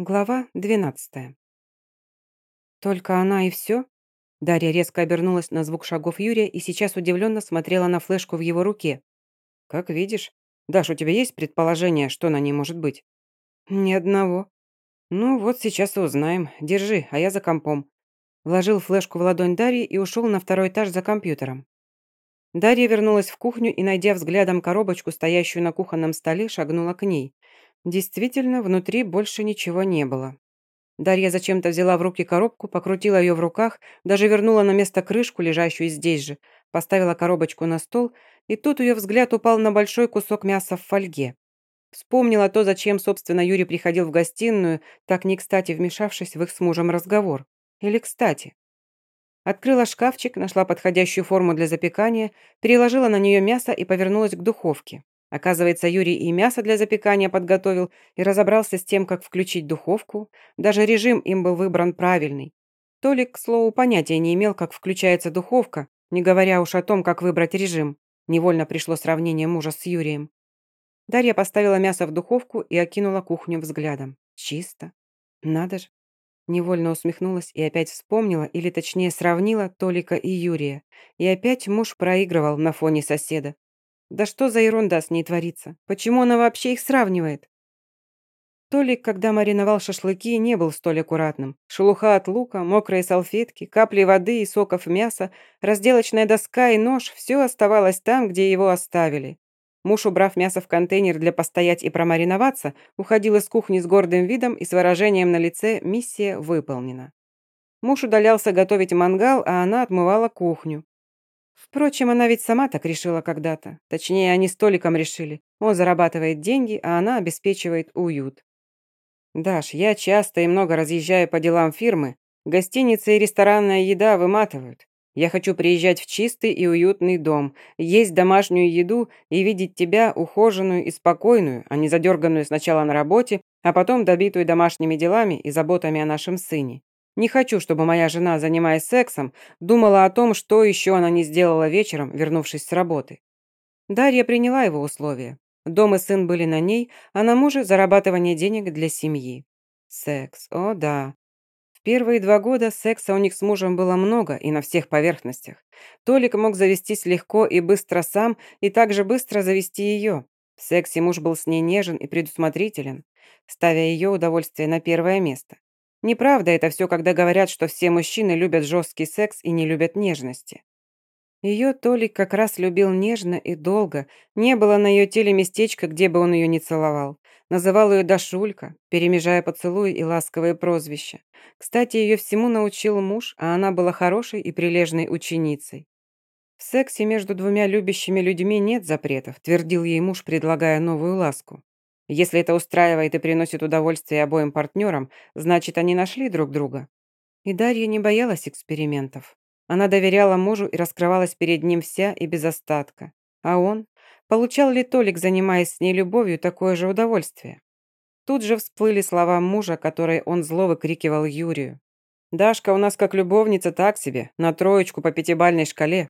Глава 12. Только она и все? Дарья резко обернулась на звук шагов Юрия и сейчас удивленно смотрела на флешку в его руке. «Как видишь. Даш, у тебя есть предположение, что на ней может быть?» «Ни одного». «Ну вот сейчас и узнаем. Держи, а я за компом». Вложил флешку в ладонь Дарьи и ушел на второй этаж за компьютером. Дарья вернулась в кухню и, найдя взглядом коробочку, стоящую на кухонном столе, шагнула к ней. Действительно, внутри больше ничего не было. Дарья зачем-то взяла в руки коробку, покрутила ее в руках, даже вернула на место крышку, лежащую здесь же, поставила коробочку на стол, и тут ее взгляд упал на большой кусок мяса в фольге. Вспомнила то, зачем, собственно, Юрий приходил в гостиную, так не кстати вмешавшись в их с мужем разговор. Или кстати. Открыла шкафчик, нашла подходящую форму для запекания, переложила на нее мясо и повернулась к духовке. Оказывается, Юрий и мясо для запекания подготовил и разобрался с тем, как включить духовку. Даже режим им был выбран правильный. Толик, к слову, понятия не имел, как включается духовка, не говоря уж о том, как выбрать режим. Невольно пришло сравнение мужа с Юрием. Дарья поставила мясо в духовку и окинула кухню взглядом. Чисто. Надо же. Невольно усмехнулась и опять вспомнила, или точнее сравнила Толика и Юрия. И опять муж проигрывал на фоне соседа. Да что за ерунда с ней творится? Почему она вообще их сравнивает? Толик, когда мариновал шашлыки, не был столь аккуратным. Шелуха от лука, мокрые салфетки, капли воды и соков мяса, разделочная доска и нож – все оставалось там, где его оставили. Муж, убрав мясо в контейнер для постоять и промариноваться, уходил из кухни с гордым видом и с выражением на лице «миссия выполнена». Муж удалялся готовить мангал, а она отмывала кухню. Впрочем, она ведь сама так решила когда-то. Точнее, они с Толиком решили. Он зарабатывает деньги, а она обеспечивает уют. «Даш, я часто и много разъезжаю по делам фирмы. Гостиница и ресторанная еда выматывают. Я хочу приезжать в чистый и уютный дом, есть домашнюю еду и видеть тебя ухоженную и спокойную, а не задерганную сначала на работе, а потом добитую домашними делами и заботами о нашем сыне. Не хочу, чтобы моя жена, занимаясь сексом, думала о том, что еще она не сделала вечером, вернувшись с работы. Дарья приняла его условия. Дом и сын были на ней, а на муже зарабатывание денег для семьи. Секс, о да. В первые два года секса у них с мужем было много и на всех поверхностях. Толик мог завестись легко и быстро сам, и также быстро завести ее. В сексе муж был с ней нежен и предусмотрителен, ставя ее удовольствие на первое место. Неправда это все, когда говорят, что все мужчины любят жесткий секс и не любят нежности. Ее Толик как раз любил нежно и долго. Не было на ее теле местечка, где бы он ее не целовал. Называл ее Дашулька, перемежая поцелуи и ласковые прозвища. Кстати, ее всему научил муж, а она была хорошей и прилежной ученицей. В сексе между двумя любящими людьми нет запретов, твердил ей муж, предлагая новую ласку. Если это устраивает и приносит удовольствие обоим партнерам, значит, они нашли друг друга. И Дарья не боялась экспериментов. Она доверяла мужу и раскрывалась перед ним вся и без остатка. А он? Получал ли Толик, занимаясь с ней любовью, такое же удовольствие? Тут же всплыли слова мужа, которые он зло выкрикивал Юрию. «Дашка у нас как любовница так себе, на троечку по пятибальной шкале».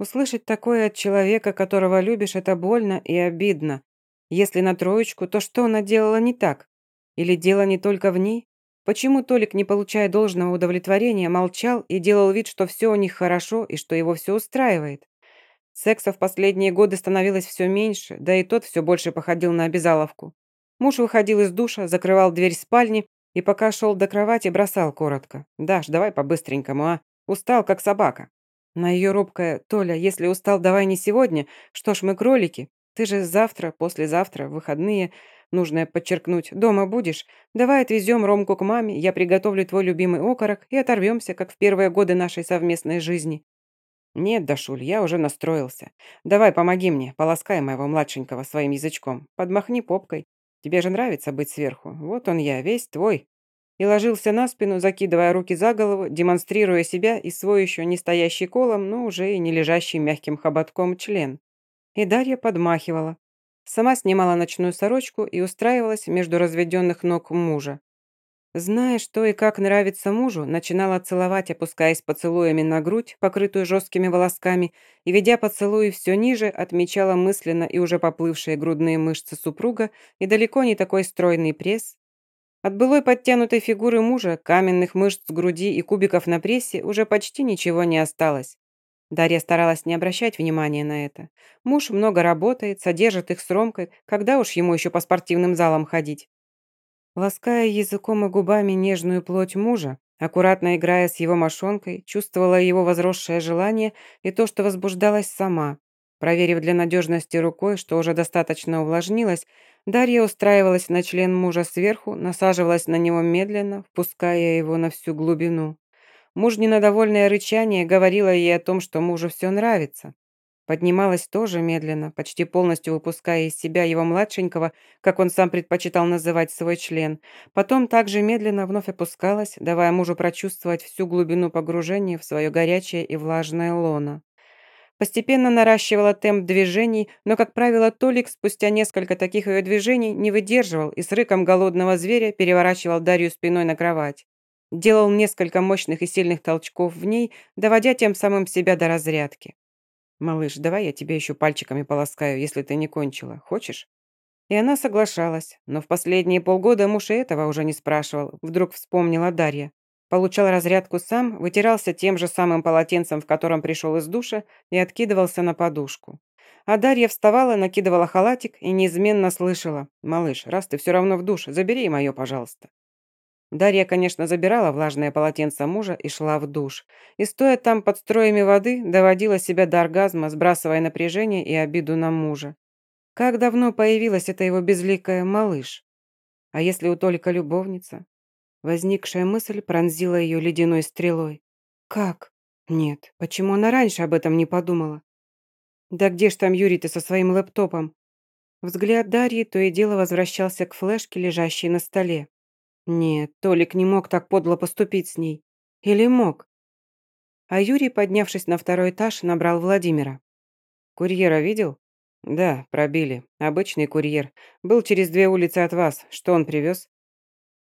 Услышать такое от человека, которого любишь, это больно и обидно, если на троечку, то что она делала не так? Или дело не только в ней? Почему Толик, не получая должного удовлетворения, молчал и делал вид, что все у них хорошо и что его все устраивает? Секса в последние годы становилось все меньше, да и тот все больше походил на обязаловку. Муж выходил из душа, закрывал дверь спальни и пока шел до кровати, бросал коротко. «Даш, давай по-быстренькому, а? Устал, как собака». На ее робкое «Толя, если устал, давай не сегодня. Что ж, мы кролики. Ты же завтра, послезавтра, выходные, нужно подчеркнуть, дома будешь? Давай отвезем Ромку к маме, я приготовлю твой любимый окорок и оторвемся, как в первые годы нашей совместной жизни». «Нет, Дашуль, я уже настроился. Давай помоги мне, полоскай моего младшенького своим язычком. Подмахни попкой. Тебе же нравится быть сверху. Вот он я, весь твой». И ложился на спину, закидывая руки за голову, демонстрируя себя и свой еще не стоящий колом, но уже и не лежащий мягким хоботком член. И Дарья подмахивала. Сама снимала ночную сорочку и устраивалась между разведенных ног мужа. Зная, что и как нравится мужу, начинала целовать, опускаясь поцелуями на грудь, покрытую жесткими волосками, и, ведя поцелуи все ниже, отмечала мысленно и уже поплывшие грудные мышцы супруга и далеко не такой стройный пресс. От былой подтянутой фигуры мужа, каменных мышц груди и кубиков на прессе уже почти ничего не осталось. Дарья старалась не обращать внимания на это. Муж много работает, содержит их с Ромкой, когда уж ему еще по спортивным залам ходить. Лаская языком и губами нежную плоть мужа, аккуратно играя с его мошонкой, чувствовала его возросшее желание и то, что возбуждалась сама. Проверив для надежности рукой, что уже достаточно увлажнилось, Дарья устраивалась на член мужа сверху, насаживалась на него медленно, впуская его на всю глубину. Мужнино довольное рычание говорило ей о том, что мужу все нравится. Поднималась тоже медленно, почти полностью выпуская из себя его младшенького, как он сам предпочитал называть свой член. Потом также медленно вновь опускалась, давая мужу прочувствовать всю глубину погружения в свое горячее и влажное лоно. Постепенно наращивала темп движений, но, как правило, Толик спустя несколько таких ее движений не выдерживал и с рыком голодного зверя переворачивал Дарью спиной на кровать. Делал несколько мощных и сильных толчков в ней, доводя тем самым себя до разрядки. «Малыш, давай я тебе еще пальчиками полоскаю, если ты не кончила. Хочешь?» И она соглашалась, но в последние полгода муж и этого уже не спрашивал, вдруг вспомнила Дарья. Получал разрядку сам, вытирался тем же самым полотенцем, в котором пришел из душа, и откидывался на подушку. А Дарья вставала, накидывала халатик и неизменно слышала, «Малыш, раз ты все равно в душ, забери мое, пожалуйста». Дарья, конечно, забирала влажное полотенце мужа и шла в душ. И стоя там под строями воды, доводила себя до оргазма, сбрасывая напряжение и обиду на мужа. Как давно появилась эта его безликая малыш? А если у Толика любовница? Возникшая мысль пронзила ее ледяной стрелой. Как? Нет, почему она раньше об этом не подумала? Да где ж там Юрий-то со своим лэптопом? Взгляд Дарьи то и дело возвращался к флешке, лежащей на столе. Нет, Толик не мог так подло поступить с ней. Или мог? А Юрий, поднявшись на второй этаж, набрал Владимира. «Курьера видел?» «Да, пробили. Обычный курьер. Был через две улицы от вас. Что он привез?»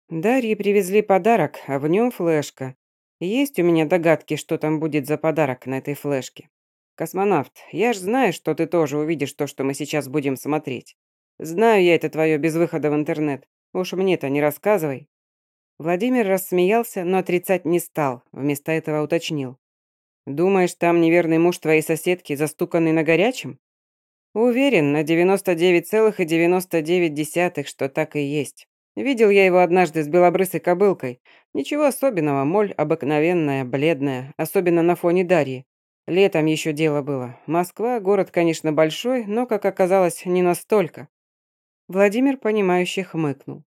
«Дарье привезли подарок, а в нем флешка. Есть у меня догадки, что там будет за подарок на этой флешке. Космонавт, я ж знаю, что ты тоже увидишь то, что мы сейчас будем смотреть. Знаю я это твое без выхода в интернет. Уж мне-то не рассказывай». Владимир рассмеялся, но отрицать не стал, вместо этого уточнил. «Думаешь, там неверный муж твоей соседки, застуканный на горячем?» «Уверен на 99,99, что так и есть. Видел я его однажды с белобрысой кобылкой. Ничего особенного, моль обыкновенная, бледная, особенно на фоне Дарьи. Летом еще дело было. Москва, город, конечно, большой, но, как оказалось, не настолько. Владимир, понимающе хмыкнул.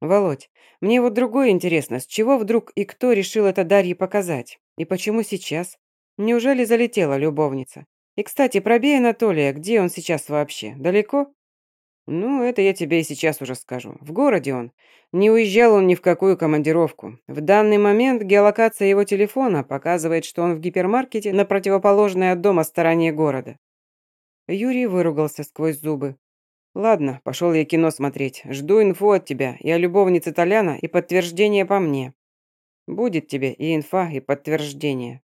«Володь, мне вот другое интересно, с чего вдруг и кто решил это Дарье показать? И почему сейчас? Неужели залетела любовница? И, кстати, пробей Анатолия, где он сейчас вообще? Далеко?» «Ну, это я тебе и сейчас уже скажу. В городе он. Не уезжал он ни в какую командировку. В данный момент геолокация его телефона показывает, что он в гипермаркете на противоположной от дома стороне города». Юрий выругался сквозь зубы. «Ладно, пошел я кино смотреть. Жду инфу от тебя и о любовнице Толяна, и подтверждение по мне. Будет тебе и инфа, и подтверждение».